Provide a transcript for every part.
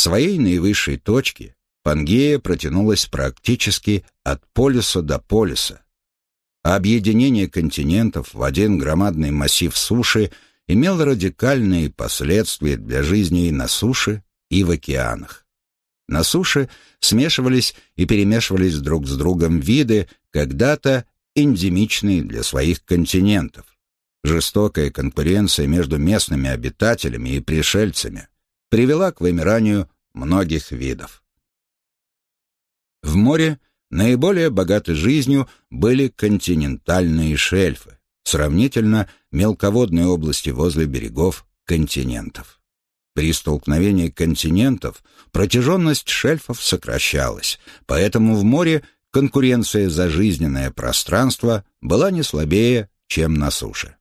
Своей наивысшей точке Пангея протянулась практически от полюса до полюса. Объединение континентов в один громадный массив суши имело радикальные последствия для жизни и на суше, и в океанах. На суше смешивались и перемешивались друг с другом виды, когда-то эндемичные для своих континентов. Жестокая конкуренция между местными обитателями и пришельцами привела к вымиранию многих видов. В море наиболее богаты жизнью были континентальные шельфы, сравнительно мелководные области возле берегов континентов. При столкновении континентов протяженность шельфов сокращалась, поэтому в море конкуренция за жизненное пространство была не слабее, чем на суше.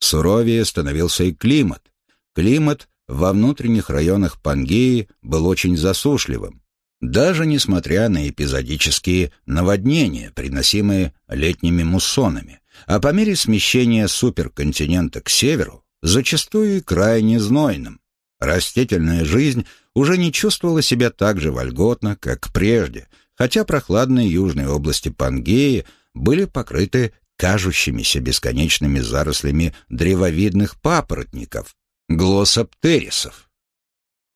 Суровее становился и климат. Климат во внутренних районах Пангеи был очень засушливым, даже несмотря на эпизодические наводнения, приносимые летними муссонами, а по мере смещения суперконтинента к северу, зачастую и крайне знойным. Растительная жизнь уже не чувствовала себя так же вольготно, как прежде, хотя прохладные южные области Пангеи были покрыты кажущимися бесконечными зарослями древовидных папоротников, глоссоптерисов.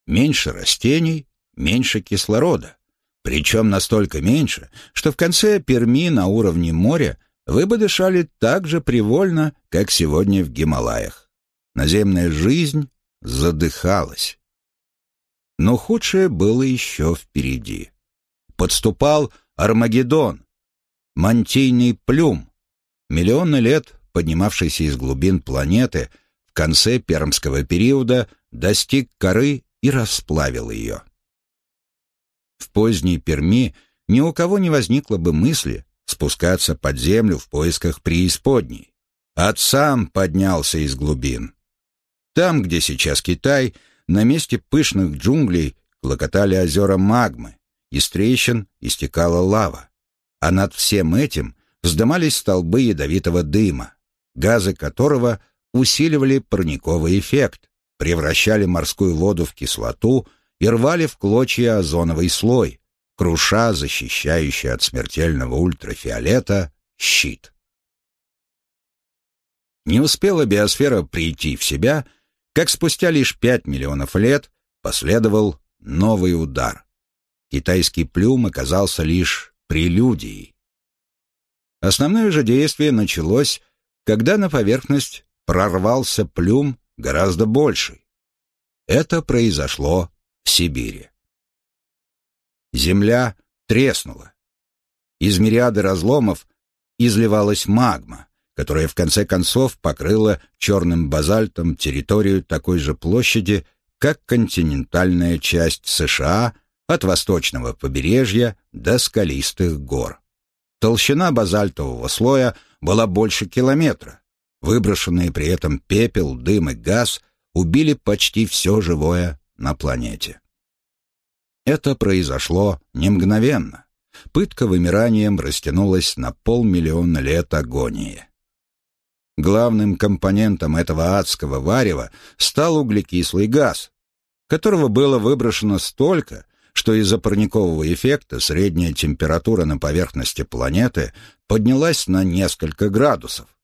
Меньше растений, меньше кислорода. Причем настолько меньше, что в конце Перми на уровне моря вы бы дышали так же привольно, как сегодня в Гималаях. Наземная жизнь задыхалась. Но худшее было еще впереди. Подступал Армагеддон, мантийный плюм, миллионы лет поднимавшийся из глубин планеты — конце пермского периода достиг коры и расплавил ее. В поздней Перми ни у кого не возникло бы мысли спускаться под землю в поисках преисподней. Ад сам поднялся из глубин. Там, где сейчас Китай, на месте пышных джунглей клокотали озера магмы, из трещин истекала лава, а над всем этим вздымались столбы ядовитого дыма, газы которого усиливали парниковый эффект, превращали морскую воду в кислоту и рвали в клочья озоновый слой, круша защищающий от смертельного ультрафиолета щит. Не успела биосфера прийти в себя, как спустя лишь 5 миллионов лет последовал новый удар. Китайский плюм оказался лишь прелюдией. Основное же действие началось, когда на поверхность прорвался плюм гораздо больший. Это произошло в Сибири. Земля треснула. Из мириады разломов изливалась магма, которая в конце концов покрыла черным базальтом территорию такой же площади, как континентальная часть США от восточного побережья до скалистых гор. Толщина базальтового слоя была больше километра, Выброшенные при этом пепел, дым и газ убили почти все живое на планете. Это произошло не мгновенно. Пытка вымиранием растянулась на полмиллиона лет агонии. Главным компонентом этого адского варева стал углекислый газ, которого было выброшено столько, что из-за парникового эффекта средняя температура на поверхности планеты поднялась на несколько градусов.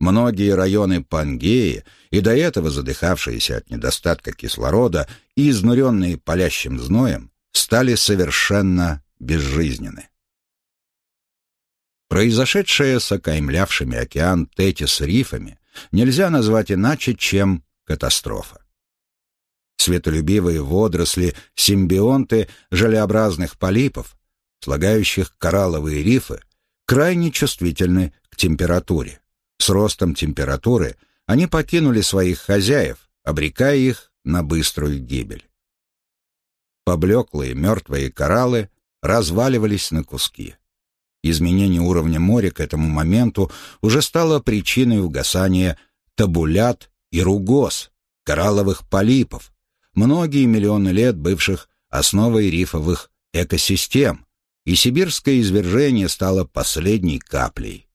Многие районы Пангеи, и до этого задыхавшиеся от недостатка кислорода и изнуренные палящим зноем, стали совершенно безжизненны. Произошедшее с окаймлявшими океан Тетис рифами нельзя назвать иначе, чем катастрофа. Светолюбивые водоросли, симбионты желеобразных полипов, слагающих коралловые рифы, крайне чувствительны к температуре. С ростом температуры они покинули своих хозяев, обрекая их на быструю гибель. Поблеклые мертвые кораллы разваливались на куски. Изменение уровня моря к этому моменту уже стало причиной угасания табулят и ругоз, коралловых полипов, многие миллионы лет бывших основой рифовых экосистем, и сибирское извержение стало последней каплей.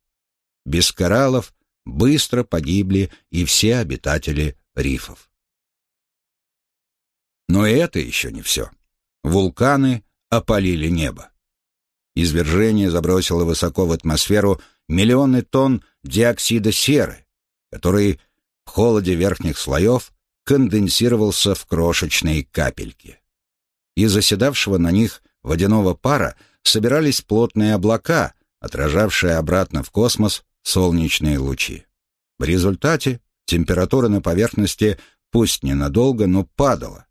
Без кораллов быстро погибли и все обитатели рифов. Но это еще не все. Вулканы опалили небо. Извержение забросило высоко в атмосферу миллионы тонн диоксида серы, который в холоде верхних слоев конденсировался в крошечные капельки. Из оседавшего на них водяного пара собирались плотные облака, отражавшие обратно в космос солнечные лучи. В результате температура на поверхности пусть ненадолго, но падала.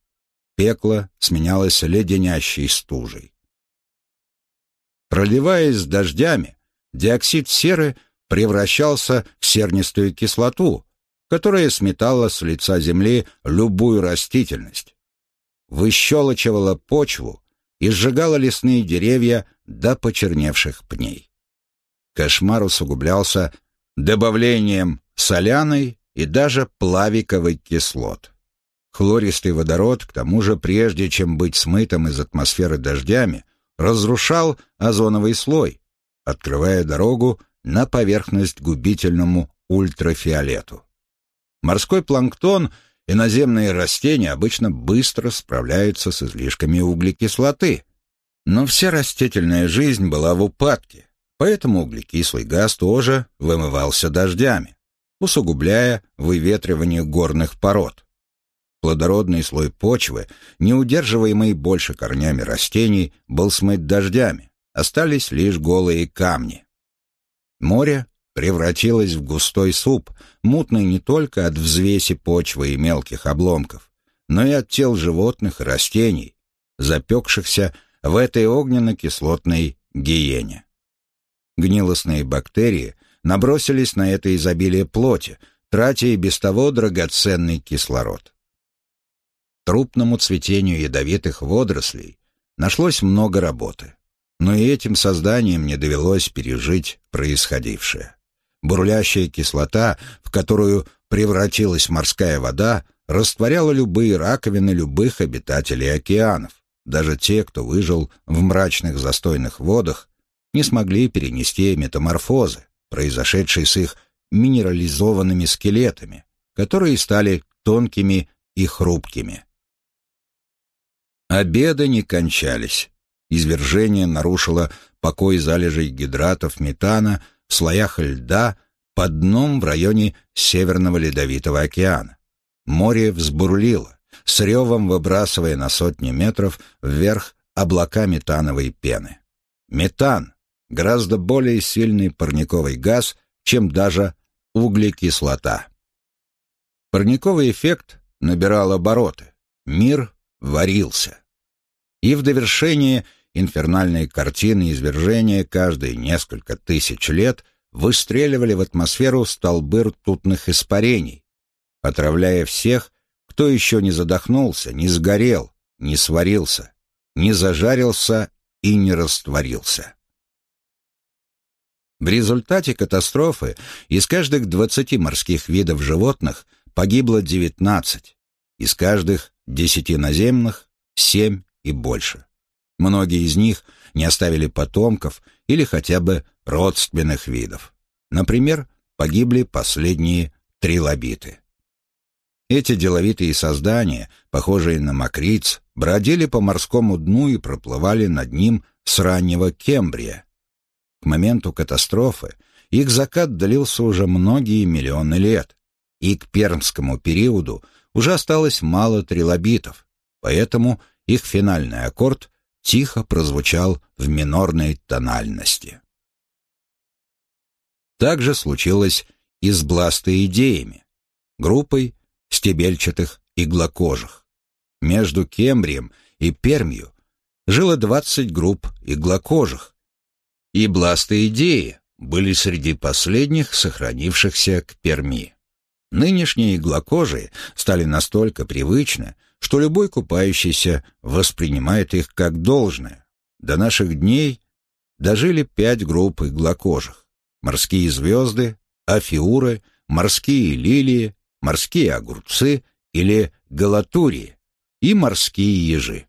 Пекло сменялось леденящей стужей. Проливаясь дождями, диоксид серы превращался в сернистую кислоту, которая сметала с лица земли любую растительность, выщелочивала почву и сжигала лесные деревья до почерневших пней. Кошмар усугублялся добавлением соляной и даже плавиковой кислот. Хлористый водород, к тому же, прежде чем быть смытым из атмосферы дождями, разрушал озоновый слой, открывая дорогу на поверхность губительному ультрафиолету. Морской планктон и наземные растения обычно быстро справляются с излишками углекислоты, но вся растительная жизнь была в упадке, поэтому углекислый газ тоже вымывался дождями, усугубляя выветривание горных пород. Плодородный слой почвы, не удерживаемый больше корнями растений, был смыт дождями, остались лишь голые камни. Море превратилось в густой суп, мутный не только от взвеси почвы и мелких обломков, но и от тел животных и растений, запекшихся в этой огненно-кислотной гиене. Гнилостные бактерии набросились на это изобилие плоти, тратя и без того драгоценный кислород. Трупному цветению ядовитых водорослей нашлось много работы но и этим созданиям не довелось пережить происходившее. Бурлящая кислота, в которую превратилась морская вода, растворяла любые раковины любых обитателей океанов. Даже те, кто выжил в мрачных застойных водах, не смогли перенести метаморфозы, произошедшие с их минерализованными скелетами, которые стали тонкими и хрупкими. Обеды не кончались. Извержение нарушило покой залежей гидратов метана в слоях льда под дном в районе Северного Ледовитого океана. Море взбурлило, с ревом выбрасывая на сотни метров вверх облака метановой пены. Метан — гораздо более сильный парниковый газ, чем даже углекислота. Парниковый эффект набирал обороты. Мир варился. И в довершение — инфернальные картины извержения каждые несколько тысяч лет выстреливали в атмосферу столбы ртутных испарений, отравляя всех, кто еще не задохнулся, не сгорел, не сварился, не зажарился и не растворился. В результате катастрофы из каждых 20 морских видов животных погибло 19, из каждых 10 наземных — 7 и больше. Многие из них не оставили потомков или хотя бы родственных видов. Например, погибли последние трилобиты. Эти деловитые создания, похожие на мокриц, бродили по морскому дну и проплывали над ним с раннего Кембрия. К моменту катастрофы их закат длился уже многие миллионы лет, и к пермскому периоду уже осталось мало трилобитов, поэтому их финальный аккорд тихо прозвучал в минорной тональности. Так же случилось и с бластоидеями, группой стебельчатых иглокожих. Между Кембрием и Пермью жило 20 групп иглокожих, и бластоидеи были среди последних сохранившихся к Перми. Нынешние иглокожие стали настолько привычны, что любой купающийся воспринимает их как должное. До наших дней дожили пять групп иглокожих. Морские звезды, афиуры, морские лилии, морские огурцы или галатурии и морские ежи.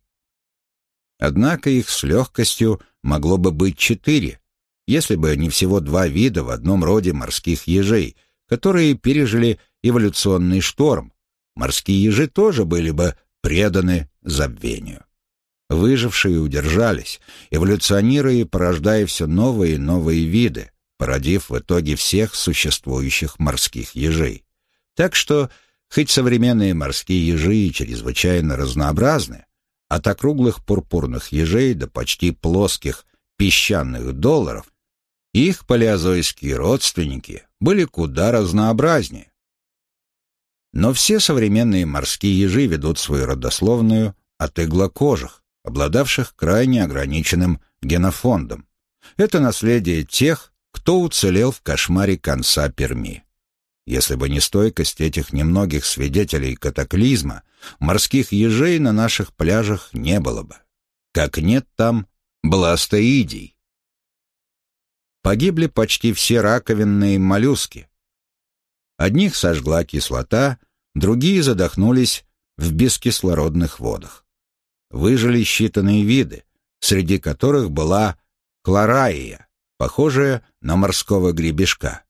Однако их с легкостью могло бы быть четыре, если бы не всего два вида в одном роде морских ежей, которые пережили эволюционный шторм. Морские ежи тоже были бы преданы забвению. Выжившие удержались, эволюционируя порождая все новые и новые виды, породив в итоге всех существующих морских ежей. Так что, хоть современные морские ежи и чрезвычайно разнообразны, от округлых пурпурных ежей до почти плоских песчаных долларов, их палеозойские родственники были куда разнообразнее. Но все современные морские ежи ведут свою родословную от иглокожих, обладавших крайне ограниченным генофондом. Это наследие тех, кто уцелел в кошмаре конца Перми. Если бы не стойкость этих немногих свидетелей катаклизма, морских ежей на наших пляжах не было бы. Как нет там бластоидий. Погибли почти все раковинные моллюски. Одних сожгла кислота, другие задохнулись в бескислородных водах. Выжили считанные виды, среди которых была клораия, похожая на морского гребешка.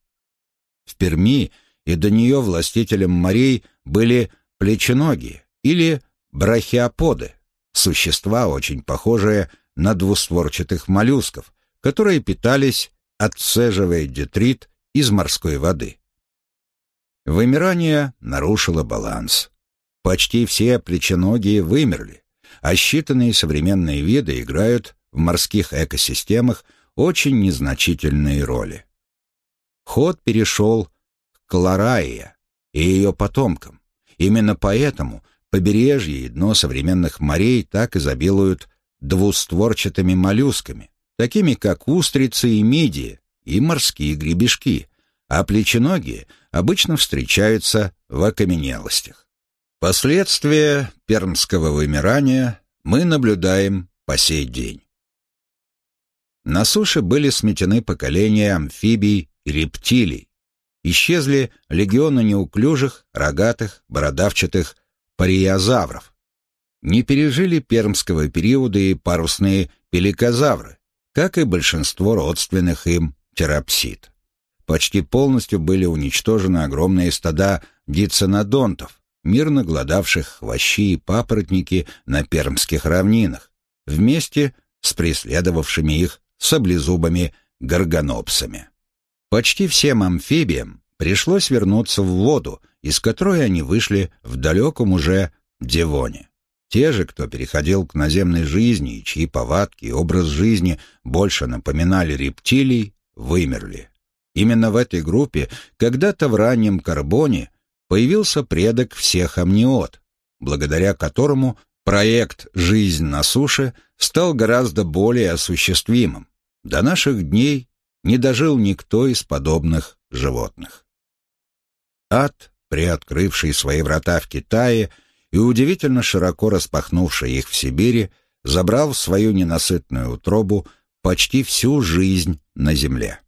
В Перми и до нее властителем морей были плеченогие или брахиоподы, существа, очень похожие на двустворчатых моллюсков, которые питались, отцеживая детрит из морской воды. Вымирание нарушило баланс. Почти все плеченогие вымерли, а считанные современные виды играют в морских экосистемах очень незначительные роли. Ход перешел Кларайя и ее потомкам. Именно поэтому побережье и дно современных морей так изобилуют двустворчатыми моллюсками, такими как устрицы и мидии, и морские гребешки, а плеченогие обычно встречаются в окаменелостях. Последствия пермского вымирания мы наблюдаем по сей день. На суше были сметены поколения амфибий и рептилий, исчезли легионы неуклюжих, рогатых, бородавчатых париозавров. Не пережили пермского периода и парусные пеликозавры, как и большинство родственных им терапсид. Почти полностью были уничтожены огромные стада диценодонтов, мирно гладавших хвощи и папоротники на пермских равнинах, вместе с преследовавшими их саблезубыми горгонопсами. Почти всем амфибиям пришлось вернуться в воду, из которой они вышли в далеком уже Девоне. Те же, кто переходил к наземной жизни и чьи повадки и образ жизни больше напоминали рептилий, вымерли. Именно в этой группе когда-то в раннем карбоне появился предок всех амниот, благодаря которому проект «Жизнь на суше» стал гораздо более осуществимым. До наших дней не дожил никто из подобных животных. Ад, приоткрывший свои врата в Китае и удивительно широко распахнувший их в Сибири, забрал в свою ненасытную утробу почти всю жизнь на земле.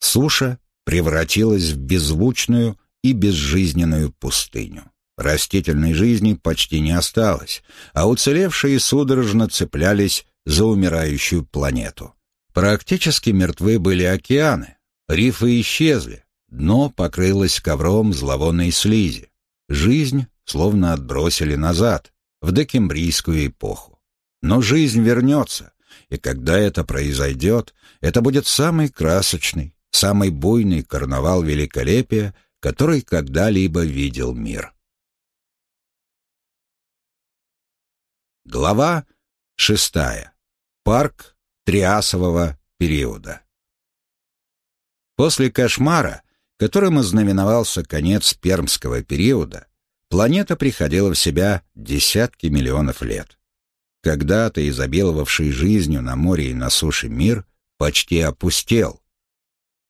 Суша превратилась в беззвучную и безжизненную пустыню. Растительной жизни почти не осталось, а уцелевшие судорожно цеплялись за умирающую планету. Практически мертвы были океаны, рифы исчезли, дно покрылось ковром зловонной слизи. Жизнь словно отбросили назад, в декембрийскую эпоху. Но жизнь вернется, и когда это произойдет, это будет самый красочный, самый буйный карнавал великолепия, который когда-либо видел мир. Глава шестая. Парк триасового периода. После кошмара, которым ознаменовался конец пермского периода, планета приходила в себя десятки миллионов лет. Когда-то изобиловавший жизнью на море и на суше мир почти опустел.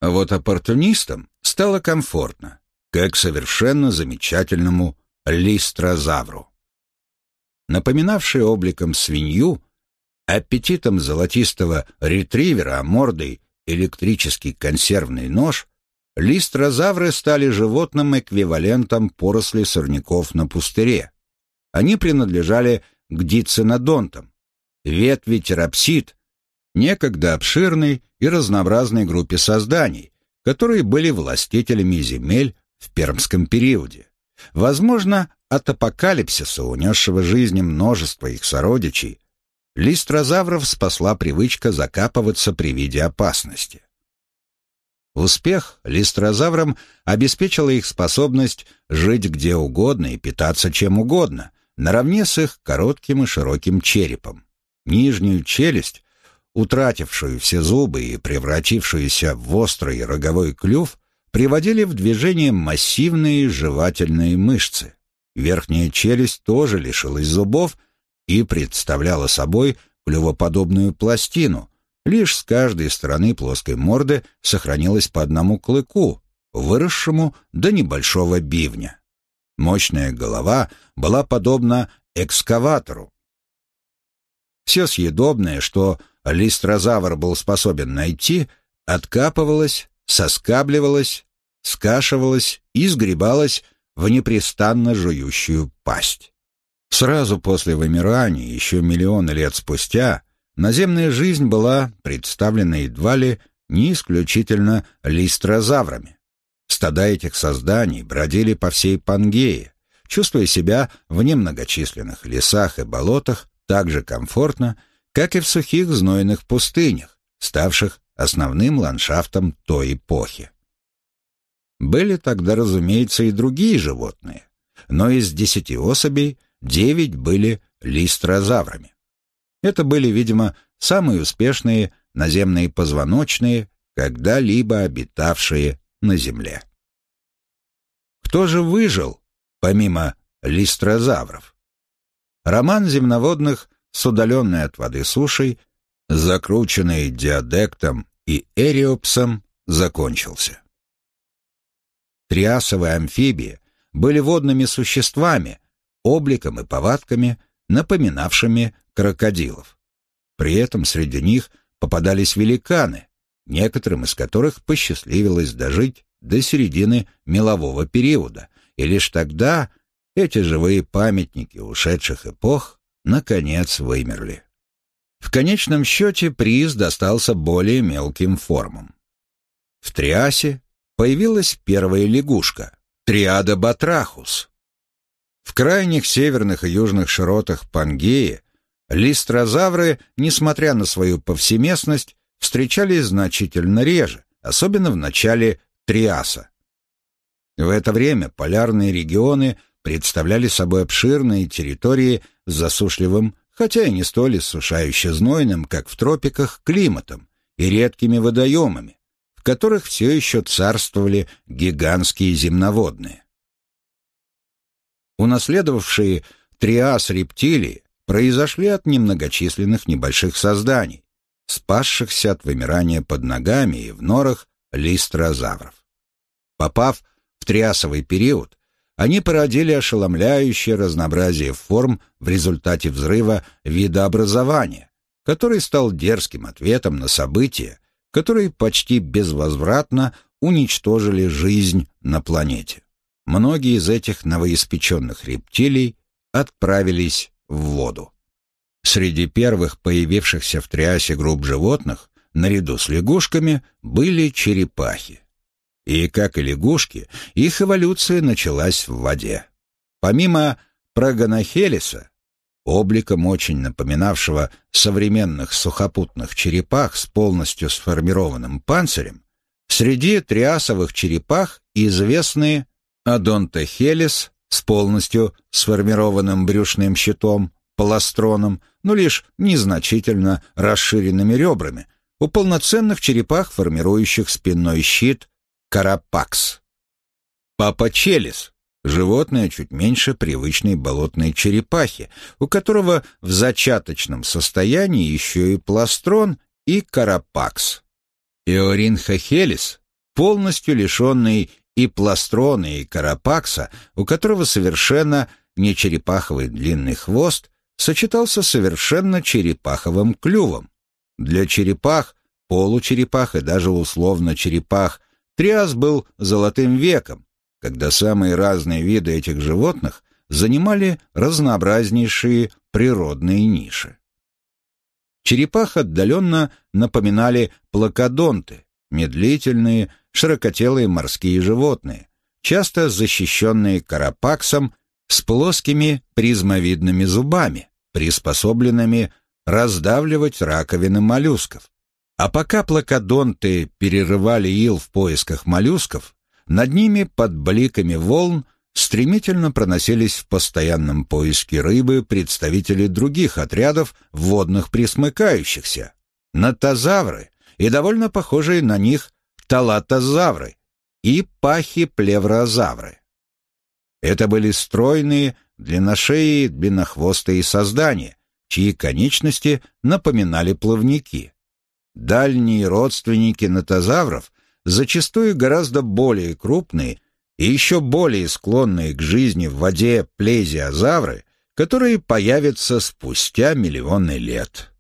А вот оппортунистам стало комфортно, как совершенно замечательному листрозавру. Напоминавший обликом свинью, аппетитом золотистого ретривера, а мордой электрический консервный нож, листрозавры стали животным эквивалентом поросли сорняков на пустыре. Они принадлежали к дицинодонтам, ветви терапсид, некогда обширной и разнообразной группе созданий, которые были властителями земель в пермском периоде. Возможно, от апокалипсиса, унесшего жизни множество их сородичей, листрозавров спасла привычка закапываться при виде опасности. Успех листрозаврам обеспечила их способность жить где угодно и питаться чем угодно, наравне с их коротким и широким черепом. Нижнюю челюсть, утратившую все зубы и превратившуюся в острый роговой клюв, приводили в движение массивные жевательные мышцы. Верхняя челюсть тоже лишилась зубов и представляла собой клювоподобную пластину. Лишь с каждой стороны плоской морды сохранилось по одному клыку, выросшему до небольшого бивня. Мощная голова была подобна экскаватору. Все съедобное, что листрозавр был способен найти, откапывалось, соскабливалось, скашивалось и сгребалось в непрестанно жующую пасть. Сразу после вымирания, еще миллионы лет спустя, наземная жизнь была представлена едва ли не исключительно листрозаврами. Стада этих созданий бродили по всей Пангее, чувствуя себя в немногочисленных лесах и болотах так же комфортно, как и в сухих знойных пустынях, ставших основным ландшафтом той эпохи. Были тогда, разумеется, и другие животные, но из десяти особей девять были листрозаврами. Это были, видимо, самые успешные наземные позвоночные, когда-либо обитавшие на Земле. Кто же выжил, помимо листрозавров? Роман земноводных с удаленной от воды сушей, закрученный диадектом и эриопсом, закончился. Триасовые амфибии были водными существами, обликом и повадками, напоминавшими крокодилов. При этом среди них попадались великаны, некоторым из которых посчастливилось дожить до середины мелового периода, и лишь тогда эти живые памятники ушедших эпох наконец вымерли. В конечном счете приз достался более мелким формам. В Триасе появилась первая лягушка — триада Батрахус. В крайних северных и южных широтах Пангеи листрозавры, несмотря на свою повсеместность, встречались значительно реже, особенно в начале Триаса. В это время полярные регионы представляли собой обширные территории с засушливым, хотя и не столь иссушающе знойным, как в тропиках, климатом и редкими водоемами, в которых все еще царствовали гигантские земноводные. Унаследовавшие триас рептилии произошли от немногочисленных небольших созданий, спасшихся от вымирания под ногами и в норах листрозавров. Попав в триасовый период, они породили ошеломляющее разнообразие форм в результате взрыва видообразования, который стал дерзким ответом на события, которые почти безвозвратно уничтожили жизнь на планете. Многие из этих новоиспеченных рептилий отправились в воду. Среди первых появившихся в триасе групп животных, наряду с лягушками, были черепахи. И, как и лягушки, их эволюция началась в воде. Помимо прогонохелиса, обликом очень напоминавшего современных сухопутных черепах с полностью сформированным панцирем, среди триасовых черепах известны Адонтохелис с полностью сформированным брюшным щитом, поластроном, но лишь незначительно расширенными ребрами, у полноценных черепах, формирующих спинной щит, карапакс. Папачелис животное чуть меньше привычной болотной черепахи, у которого в зачаточном состоянии еще и пластрон и карапакс. Иоринхохелис, полностью лишенный и пластрона, и карапакса, у которого совершенно не черепаховый длинный хвост, сочетался совершенно черепаховым клювом. Для черепах, получерепах и даже условно черепах Триас был золотым веком, когда самые разные виды этих животных занимали разнообразнейшие природные ниши. Черепах отдаленно напоминали плакодонты, медлительные, широкотелые морские животные, часто защищенные карапаксом с плоскими призмовидными зубами, приспособленными раздавливать раковины моллюсков. А пока плакодонты перерывали ил в поисках моллюсков, над ними под бликами волн стремительно проносились в постоянном поиске рыбы представители других отрядов водных присмыкающихся, натозавры и довольно похожие на них талатозавры и пахиплеврозавры. Это были стройные, длинношеи, длиннохвостые создания, чьи конечности напоминали плавники. Дальние родственники натозавров зачастую гораздо более крупные и еще более склонные к жизни в воде плезиозавры, которые появятся спустя миллионы лет.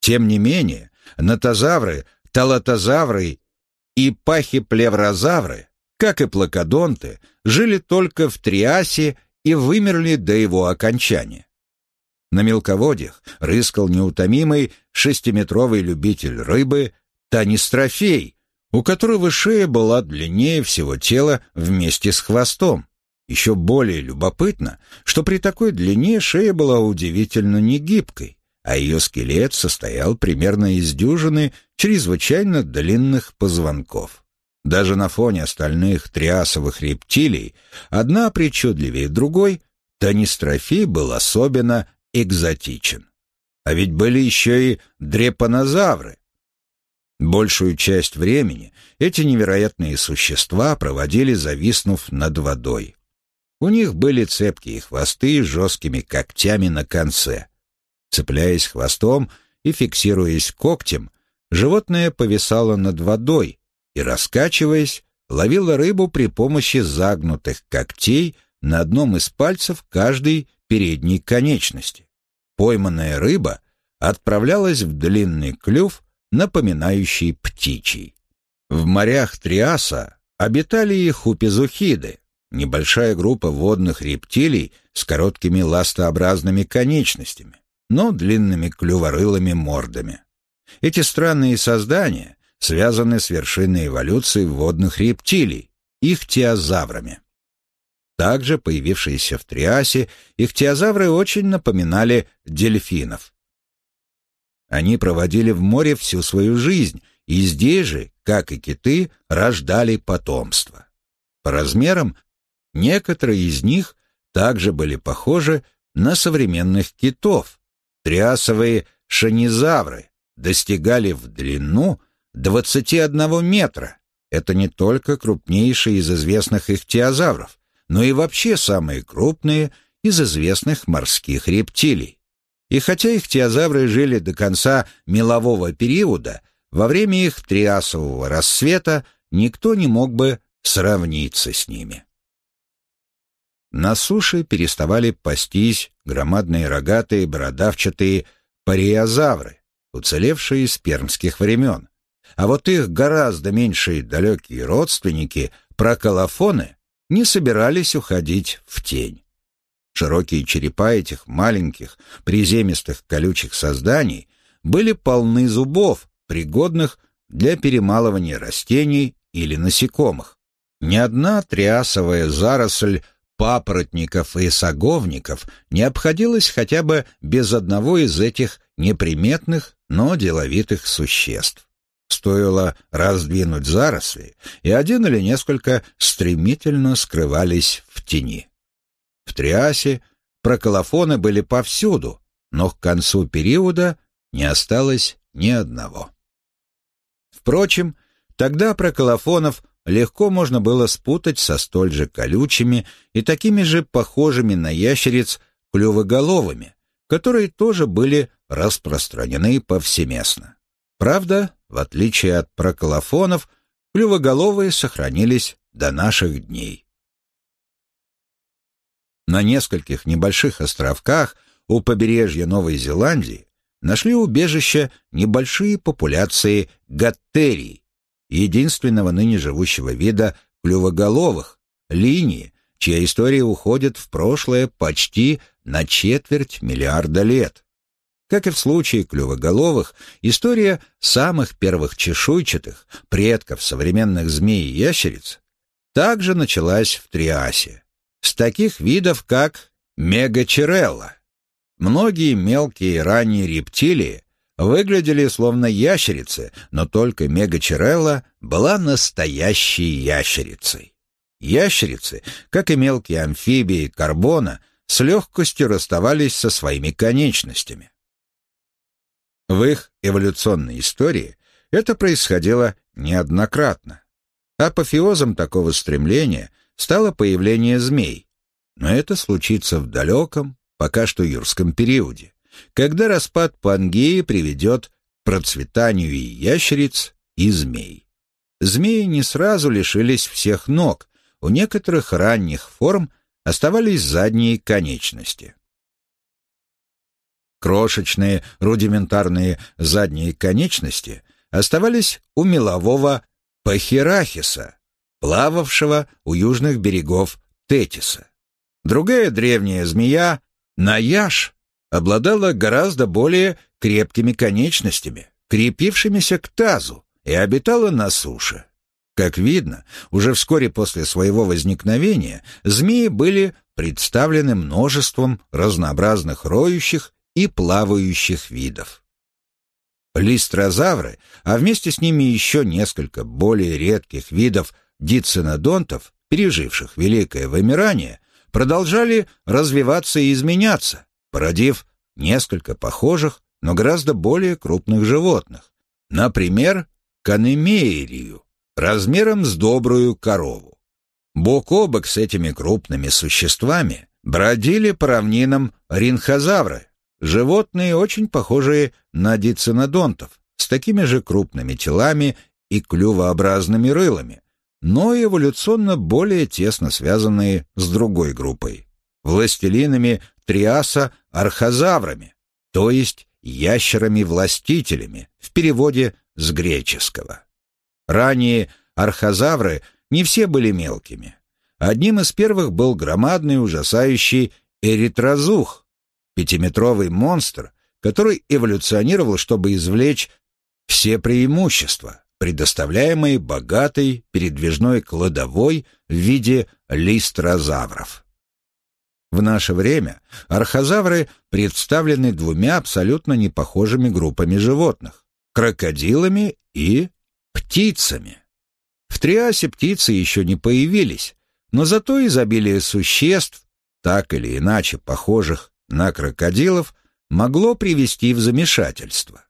Тем не менее, натозавры, талатозавры и пахиплеврозавры, как и плакодонты, жили только в Триасе и вымерли до его окончания. На мелководьях рыскал неутомимый шестиметровый любитель рыбы Танистрофей, у которого шея была длиннее всего тела вместе с хвостом. Еще более любопытно, что при такой длине шея была удивительно негибкой, а ее скелет состоял примерно из дюжины чрезвычайно длинных позвонков. Даже на фоне остальных триасовых рептилий, одна причудливее другой, Танистрофей был особенно экзотичен. А ведь были еще и дрепанозавры, Большую часть времени эти невероятные существа проводили, зависнув над водой. У них были цепкие хвосты с жесткими когтями на конце. Цепляясь хвостом и фиксируясь когтем, животное повисало над водой и, раскачиваясь, ловило рыбу при помощи загнутых когтей на одном из пальцев каждой передней конечности. Пойманная рыба отправлялась в длинный клюв напоминающий птичий. В морях Триаса обитали и хупизухиды, небольшая группа водных рептилий с короткими ластообразными конечностями, но длинными клюворылыми мордами. Эти странные создания связаны с вершиной эволюции водных рептилий, ихтиозаврами. Также появившиеся в Триасе ихтиозавры очень напоминали дельфинов, они проводили в море всю свою жизнь, и здесь же, как и киты, рождали потомство. По размерам некоторые из них также были похожи на современных китов. Триасовые шанизавры достигали в длину 21 метра. Это не только крупнейшие из известных ихтиозавров, но и вообще самые крупные из известных морских рептилий. И хотя их ихтиозавры жили до конца мелового периода, во время их триасового рассвета никто не мог бы сравниться с ними. На суше переставали пастись громадные рогатые бородавчатые париозавры, уцелевшие из пермских времен. А вот их гораздо меньшие далекие родственники, проколофоны, не собирались уходить в тень. Широкие черепа этих маленьких, приземистых колючих созданий были полны зубов, пригодных для перемалывания растений или насекомых. Ни одна триасовая заросль папоротников и саговников не обходилась хотя бы без одного из этих неприметных, но деловитых существ. Стоило раздвинуть заросли, и один или несколько стремительно скрывались в тени. В Триасе проколофоны были повсюду, но к концу периода не осталось ни одного. Впрочем, тогда проколофонов легко можно было спутать со столь же колючими и такими же похожими на ящериц клювоголовыми, которые тоже были распространены повсеместно. Правда, в отличие от проколофонов, клювоголовые сохранились до наших дней. На нескольких небольших островках у побережья Новой Зеландии нашли убежище небольшие популяции гаттерий, единственного ныне живущего вида клювоголовых, линии, чья история уходит в прошлое почти на четверть миллиарда лет. Как и в случае клювоголовых, история самых первых чешуйчатых, предков современных змей и ящериц, также началась в Триасе, с таких видов, как мегачерелла. Многие мелкие ранние рептилии выглядели словно ящерицы, но только мегачерелла была настоящей ящерицей. Ящерицы, как и мелкие амфибии карбона, с легкостью расставались со своими конечностями. В их эволюционной истории это происходило неоднократно. Апофеозом такого стремления стало появление змей, но это случится в далеком, пока что юрском периоде, когда распад Пангеи приведет к процветанию и ящериц, и змей. Змеи не сразу лишились всех ног, у некоторых ранних форм оставались задние конечности. Крошечные рудиментарные задние конечности оставались у мелового пахирахиса, плававшего у южных берегов Тетиса. Другая древняя змея, Наяш, обладала гораздо более крепкими конечностями, крепившимися к тазу, и обитала на суше. Как видно, уже вскоре после своего возникновения змеи были представлены множеством разнообразных роющих и плавающих видов. Листрозавры, а вместе с ними еще несколько более редких видов дицинодонтов, переживших великое вымирание, продолжали развиваться и изменяться, породив несколько похожих, но гораздо более крупных животных. Например, канемеерию, размером с добрую корову. Бок о бок с этими крупными существами бродили по равнинам ринхозавры, животные, очень похожие на дицинодонтов, с такими же крупными телами и клювообразными рылами, но эволюционно более тесно связанные с другой группой – властелинами триаса архозаврами, то есть ящерами-властителями в переводе с греческого. Ранее архозавры не все были мелкими. Одним из первых был громадный ужасающий эритрозух, пятиметровый монстр, который эволюционировал, чтобы извлечь все преимущества, предоставляемые богатой передвижной кладовой в виде листрозавров. В наше время архозавры представлены двумя абсолютно непохожими группами животных – крокодилами и птицами. В триасе птицы еще не появились, но зато изобилие существ, так или иначе похожих на крокодилов, могло привести в замешательство.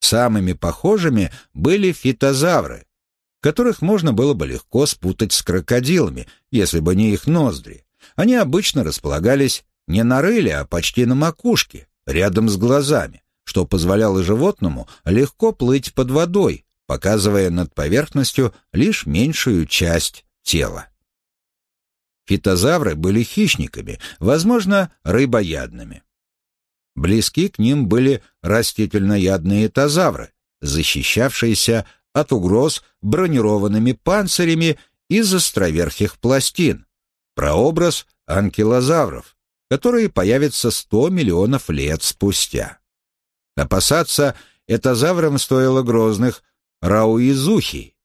Самыми похожими были фитозавры, которых можно было бы легко спутать с крокодилами, если бы не их ноздри. Они обычно располагались не на рыле, а почти на макушке, рядом с глазами, что позволяло животному легко плыть под водой, показывая над поверхностью лишь меньшую часть тела. Фитозавры были хищниками, возможно, рыбоядными. Близки к ним были растительноядные тазавры, защищавшиеся от угроз бронированными панцирями из островерхих пластин. Прообраз анкилозавров, которые появятся 100 миллионов лет спустя. Опасаться этозаврам стоило грозных рауизухий,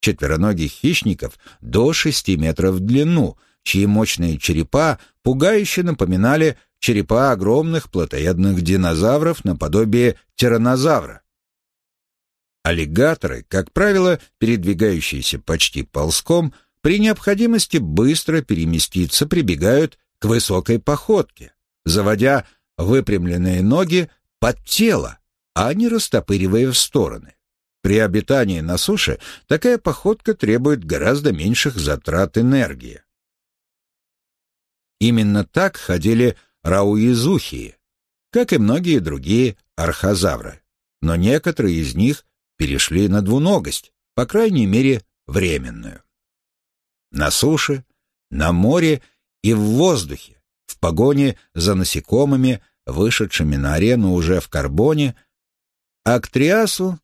четвероногих хищников до 6 метров в длину, чьи мощные черепа пугающе напоминали черепа огромных плотоядных динозавров наподобие тиранозавра. Аллигаторы, как правило, передвигающиеся почти ползком, при необходимости быстро переместиться прибегают к высокой походке, заводя выпрямленные ноги под тело, а не растопыривая в стороны. При обитании на суше такая походка требует гораздо меньших затрат энергии. Именно так ходили рауизухии, как и многие другие архозавры. Но некоторые из них перешли на двуногость, по крайней мере, временную. На суше, на море и в воздухе, в погоне за насекомыми, вышедшими на арену уже в карбоне, а к триасу,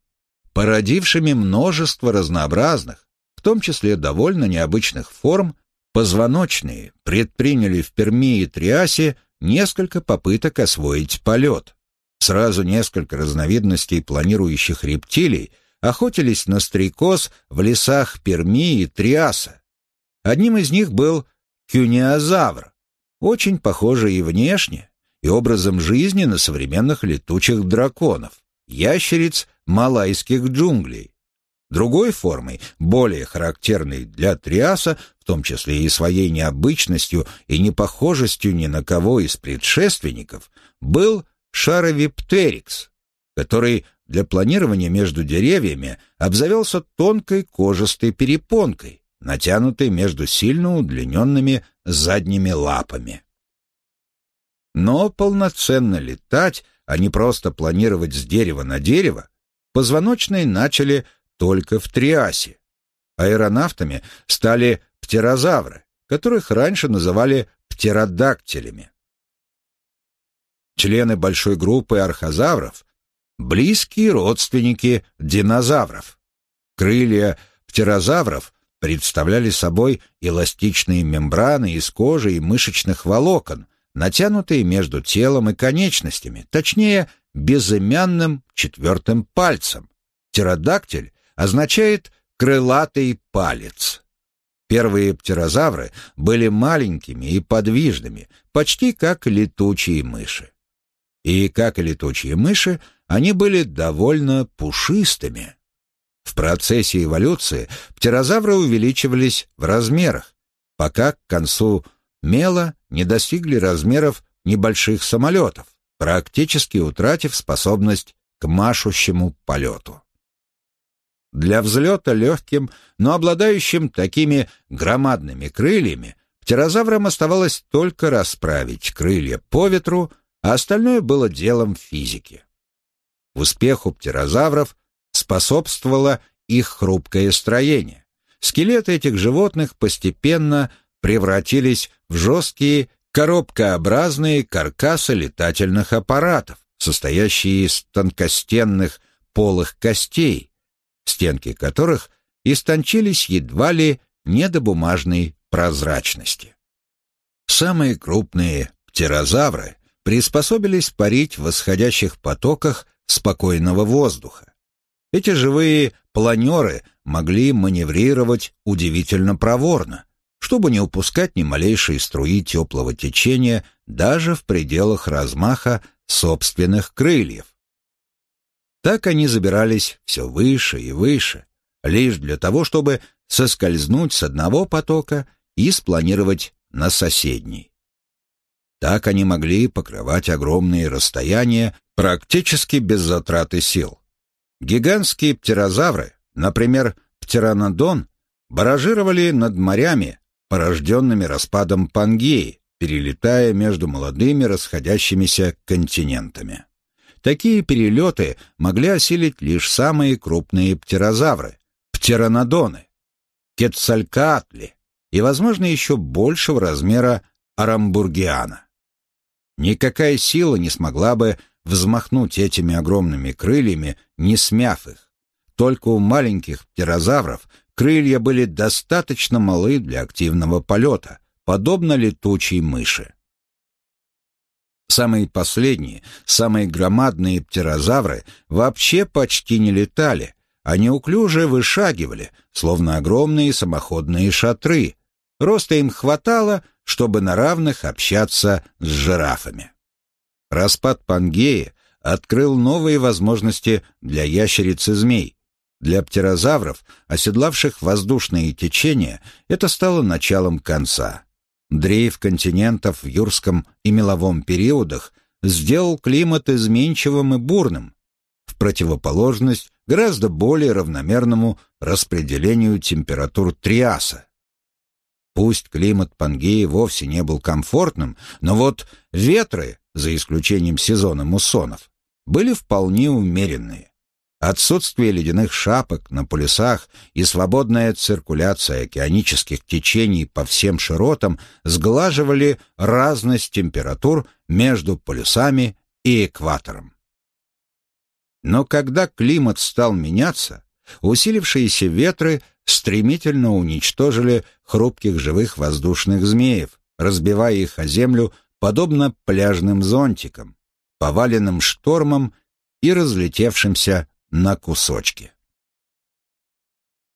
породившими множество разнообразных, в том числе довольно необычных форм, позвоночные предприняли в Перми и Триасе несколько попыток освоить полет. Сразу несколько разновидностей планирующих рептилий охотились на стрекоз в лесах Перми и Триаса. Одним из них был кюниозавр, очень похожий и внешне, и образом жизни на современных летучих драконов, ящериц малайских джунглей. Другой формой, более характерной для триаса, в том числе и своей необычностью и непохожестью ни на кого из предшественников, был шаровиптерикс, который для планирования между деревьями обзавелся тонкой кожистой перепонкой, натянутой между сильно удлиненными задними лапами. Но полноценно летать, а не просто планировать с дерева на дерево, позвоночные начали только в Триасе. Аэронавтами стали птерозавры, которых раньше называли птеродактилями. Члены большой группы архозавров – близкие родственники динозавров. Крылья птерозавров представляли собой эластичные мембраны из кожи и мышечных волокон, натянутые между телом и конечностями, точнее, безымянным четвертым пальцем. Птеродактиль означает «крылатый палец». Первые птерозавры были маленькими и подвижными, почти как летучие мыши. И, как и летучие мыши, они были довольно пушистыми. В процессе эволюции птерозавры увеличивались в размерах, пока к концу мела не достигли размеров небольших самолетов, практически утратив способность к машущему полету. Для взлета легким, но обладающим такими громадными крыльями, птерозаврам оставалось только расправить крылья по ветру, а остальное было делом физики. Успеху птерозавров способствовало их хрупкое строение. Скелеты этих животных постепенно превратились в жесткие коробкообразные каркасы летательных аппаратов, состоящие из тонкостенных полых костей, стенки которых истончились едва ли не до бумажной прозрачности. Самые крупные птерозавры приспособились парить в восходящих потоках спокойного воздуха. Эти живые планеры могли маневрировать удивительно проворно, чтобы не упускать ни малейшей струи теплого течения даже в пределах размаха собственных крыльев. Так они забирались все выше и выше, лишь для того, чтобы соскользнуть с одного потока и спланировать на соседний. Так они могли покрывать огромные расстояния практически без затраты сил. Гигантские птерозавры, например, птеранодон, баражировали над морями, порожденными распадом Пангеи, перелетая между молодыми расходящимися континентами. Такие перелеты могли осилить лишь самые крупные птерозавры, птеранодоны, кетцалькаатли и, возможно, еще большего размера арамбургиана. Никакая сила не смогла бы взмахнуть этими огромными крыльями, не смяв их. Только у маленьких птерозавров крылья были достаточно малы для активного полета, подобно летучей мыши. Самые последние, самые громадные птерозавры вообще почти не летали, а неуклюже вышагивали, словно огромные самоходные шатры. Роста им хватало, чтобы на равных общаться с жирафами. Распад Пангеи открыл новые возможности для ящериц и змей. Для птерозавров, оседлавших воздушные течения, это стало началом конца. Дрейф континентов в юрском и меловом периодах сделал климат изменчивым и бурным, в противоположность гораздо более равномерному распределению температур Триаса. Пусть климат Пангеи вовсе не был комфортным, но вот ветры, за исключением сезона муссонов, были вполне умеренные. Отсутствие ледяных шапок на полюсах и свободная циркуляция океанических течений по всем широтам сглаживали разность температур между полюсами и экватором. Но когда климат стал меняться, усилившиеся ветры стремительно уничтожили хрупких живых воздушных змеев, разбивая их о землю подобно пляжным зонтикам, поваленным штормом и разлетевшимся на кусочки.